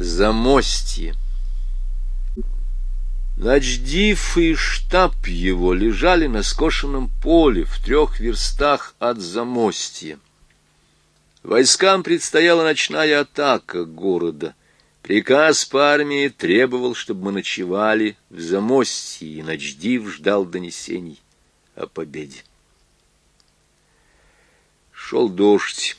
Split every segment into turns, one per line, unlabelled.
Замостье. Начдив и штаб его лежали на скошенном поле в трех верстах от замостья. Войскам предстояла ночная атака города. Приказ по армии требовал, чтобы мы ночевали в замостье, и Начдив ждал донесений о победе. Шел дождь.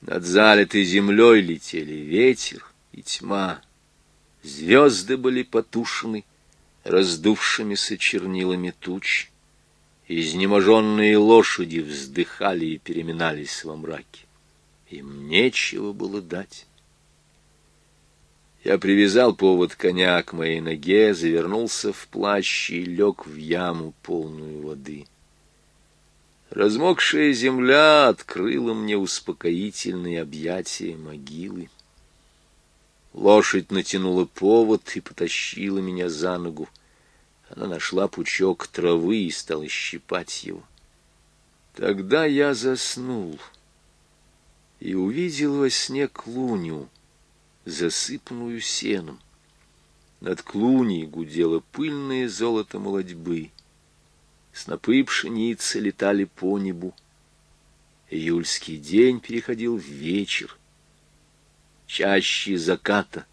Над залитой землей летели ветер и тьма. Звезды были потушены раздувшимися чернилами туч. Изнеможенные лошади вздыхали и переминались во мраке. Им нечего было дать. Я привязал повод коня к моей ноге, завернулся в плащ и лег в яму, полную воды. Размокшая земля открыла мне успокоительные объятия могилы. Лошадь натянула повод и потащила меня за ногу. Она нашла пучок травы и стала щипать его. Тогда я заснул и увидел во сне клуню, засыпанную сеном. Над клуней гудело пыльное золото молодьбы. Снопы пшеницы летали по небу. Июльский день переходил в вечер — чаще заката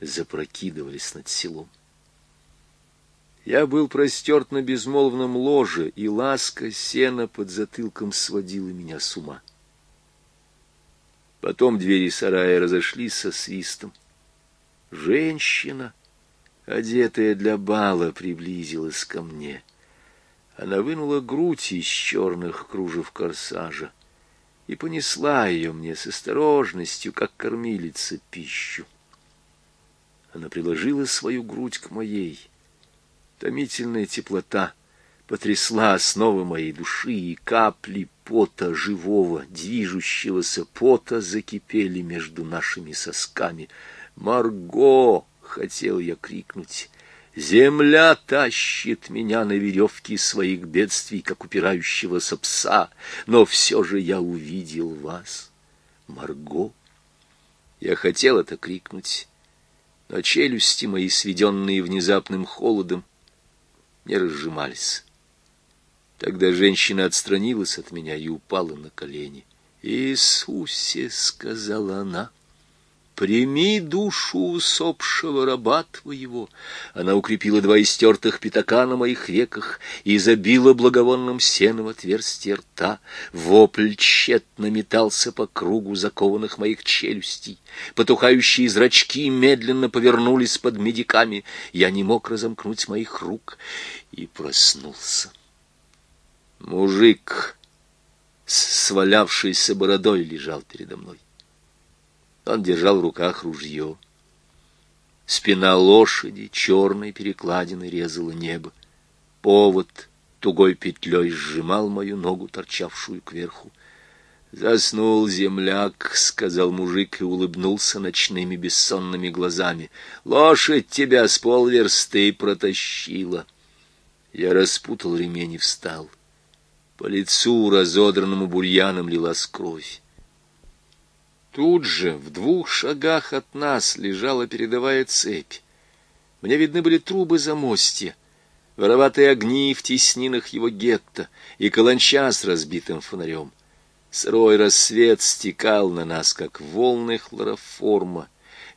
запрокидывались над селом. Я был простерт на безмолвном ложе, и ласка сена под затылком сводила меня с ума. Потом двери сарая разошлись со свистом. Женщина, одетая для бала, приблизилась ко мне. Она вынула грудь из черных кружев корсажа и понесла ее мне с осторожностью, как кормилица, пищу. Она приложила свою грудь к моей. Томительная теплота потрясла основы моей души, и капли пота живого, движущегося пота закипели между нашими сосками. «Марго!» — хотел я крикнуть. Земля тащит меня на веревке своих бедствий, как упирающегося пса, но все же я увидел вас, Марго. Я хотел это крикнуть, но челюсти мои, сведенные внезапным холодом, не разжимались. Тогда женщина отстранилась от меня и упала на колени. «Иисусе!» — сказала она — Прими душу усопшего раба твоего. Она укрепила два истертых пятака на моих веках и забила благовонным сеном отверстие рта. Вопль тщетно метался по кругу закованных моих челюстей. Потухающие зрачки медленно повернулись под медиками. Я не мог разомкнуть моих рук и проснулся. Мужик с свалявшейся бородой лежал передо мной. Он держал в руках ружье. Спина лошади черной перекладиной резала небо. Повод тугой петлей сжимал мою ногу, торчавшую кверху. «Заснул земляк», — сказал мужик и улыбнулся ночными бессонными глазами. «Лошадь тебя с полверсты протащила». Я распутал ремень и встал. По лицу, разодранному бурьяном, лилась кровь. Тут же, в двух шагах от нас, лежала передовая цепь. Мне видны были трубы замостья, вороватые огни в теснинах его гетто и каланча с разбитым фонарем. Сырой рассвет стекал на нас, как волны хлороформа.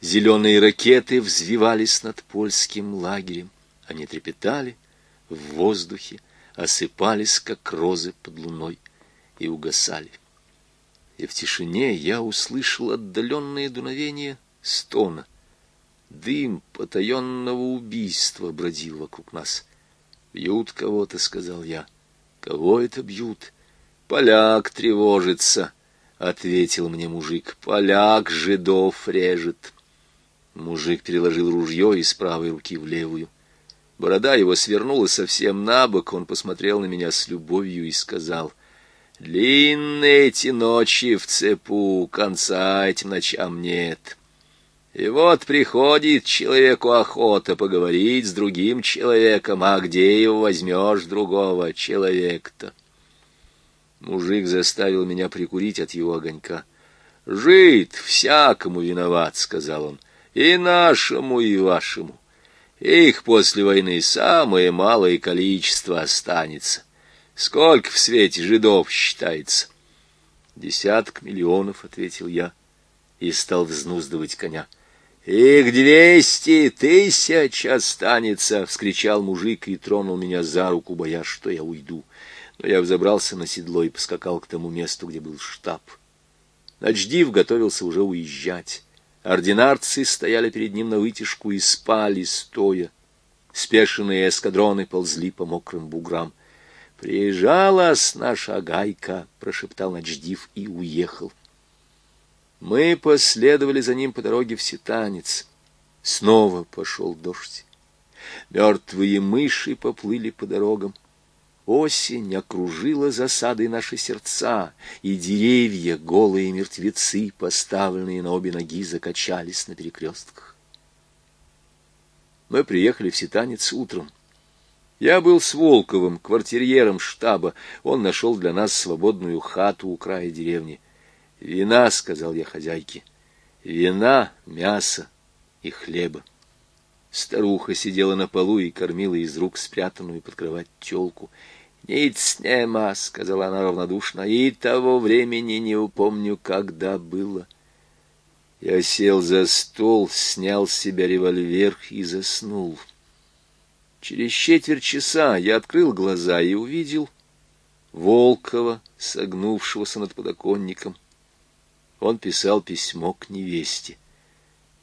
Зеленые ракеты взвивались над польским лагерем. Они трепетали в воздухе, осыпались, как розы под луной, и угасали и в тишине я услышал отдаленные дуновения стона. Дым потаенного убийства бродил вокруг нас. «Бьют кого-то», — сказал я. «Кого это бьют?» «Поляк тревожится», — ответил мне мужик. «Поляк жидов режет». Мужик переложил ружье из правой руки в левую. Борода его свернула совсем на бок, он посмотрел на меня с любовью и сказал — Длинные эти ночи в цепу, конца этим ночам нет. И вот приходит человеку охота поговорить с другим человеком, а где его возьмешь другого человека-то? Мужик заставил меня прикурить от его огонька. «Жид всякому виноват», — сказал он. И нашему, и вашему. Их после войны самое малое количество останется. Сколько в свете жидов считается? Десяток миллионов, — ответил я, и стал взнуздывать коня. «Их двести тысяч останется!» — вскричал мужик и тронул меня за руку, боясь, что я уйду. Но я взобрался на седло и поскакал к тому месту, где был штаб. Начдив готовился уже уезжать. Ординарцы стояли перед ним на вытяжку и спали стоя. Спешенные эскадроны ползли по мокрым буграм. «Приезжалась наша гайка», — прошептал Начдив и уехал. Мы последовали за ним по дороге в Ситанец. Снова пошел дождь. Мертвые мыши поплыли по дорогам. Осень окружила засадой наши сердца, и деревья, голые мертвецы, поставленные на обе ноги, закачались на перекрестках. Мы приехали в Ситанец утром. Я был с Волковым, квартирьером штаба. Он нашел для нас свободную хату у края деревни. «Вина», — сказал я хозяйке, — «вина, мясо и хлеба». Старуха сидела на полу и кормила из рук спрятанную под кровать телку. «Ниц нема», — сказала она равнодушно, — «и того времени не упомню, когда было». Я сел за стол, снял с себя револьвер и заснул. Через четверть часа я открыл глаза и увидел Волкова, согнувшегося над подоконником. Он писал письмо к невесте.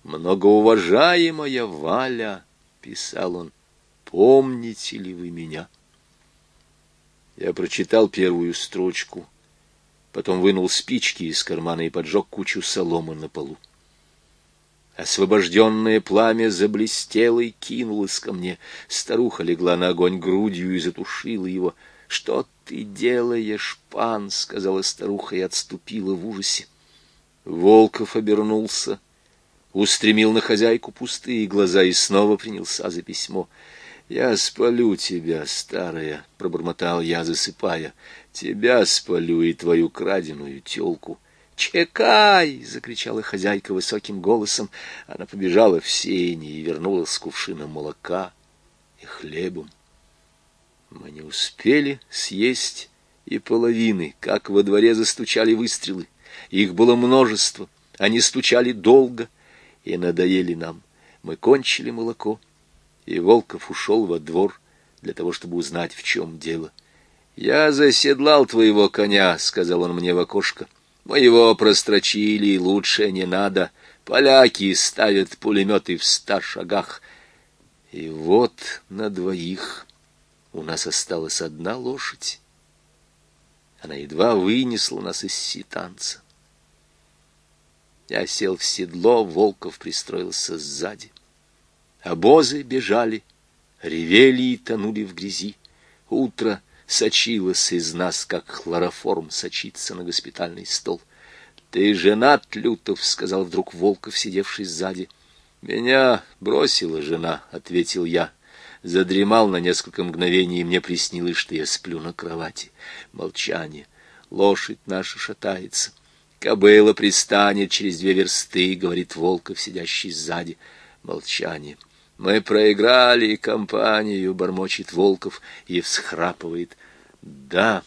«Многоуважаемая Валя», — писал он, — «помните ли вы меня?» Я прочитал первую строчку, потом вынул спички из кармана и поджег кучу соломы на полу. Освобожденное пламя заблестело и кинулось ко мне. Старуха легла на огонь грудью и затушила его. — Что ты делаешь, пан? — сказала старуха и отступила в ужасе. Волков обернулся, устремил на хозяйку пустые глаза и снова принялся за письмо. «Я спалю тебя, старая», — пробормотал я, засыпая. «Тебя спалю и твою краденую телку». «Чекай!» — закричала хозяйка высоким голосом. Она побежала в сени и вернулась с кувшином молока и хлебом. Мы не успели съесть и половины, как во дворе застучали выстрелы. Их было множество, они стучали долго и надоели нам. Мы кончили молоко, и Волков ушел во двор для того, чтобы узнать, в чем дело. «Я заседлал твоего коня», — сказал он мне в окошко. «Мы его прострочили, лучше не надо. Поляки ставят пулеметы в ста шагах». И вот на двоих у нас осталась одна лошадь. Она едва вынесла нас из ситанца. Я сел в седло, Волков пристроился сзади. Обозы бежали, ревели и тонули в грязи. Утро сочилось из нас, как хлороформ сочится на госпитальный стол. — Ты женат, Лютов, — сказал вдруг Волков, сидевший сзади. — Меня бросила жена, — ответил я. Задремал на несколько мгновений, и мне приснилось, что я сплю на кровати. Молчание. Лошадь наша шатается. Кобыла пристанет через две версты, — говорит Волков, сидящий сзади. Молчание. Мы проиграли компанию, — бормочет Волков и всхрапывает. Да,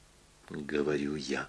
— говорю я.